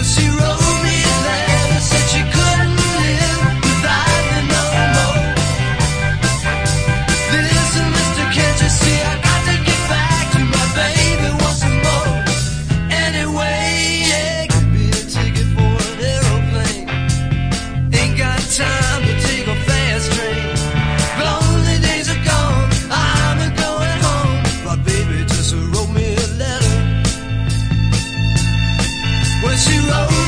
Well, she was you wrote.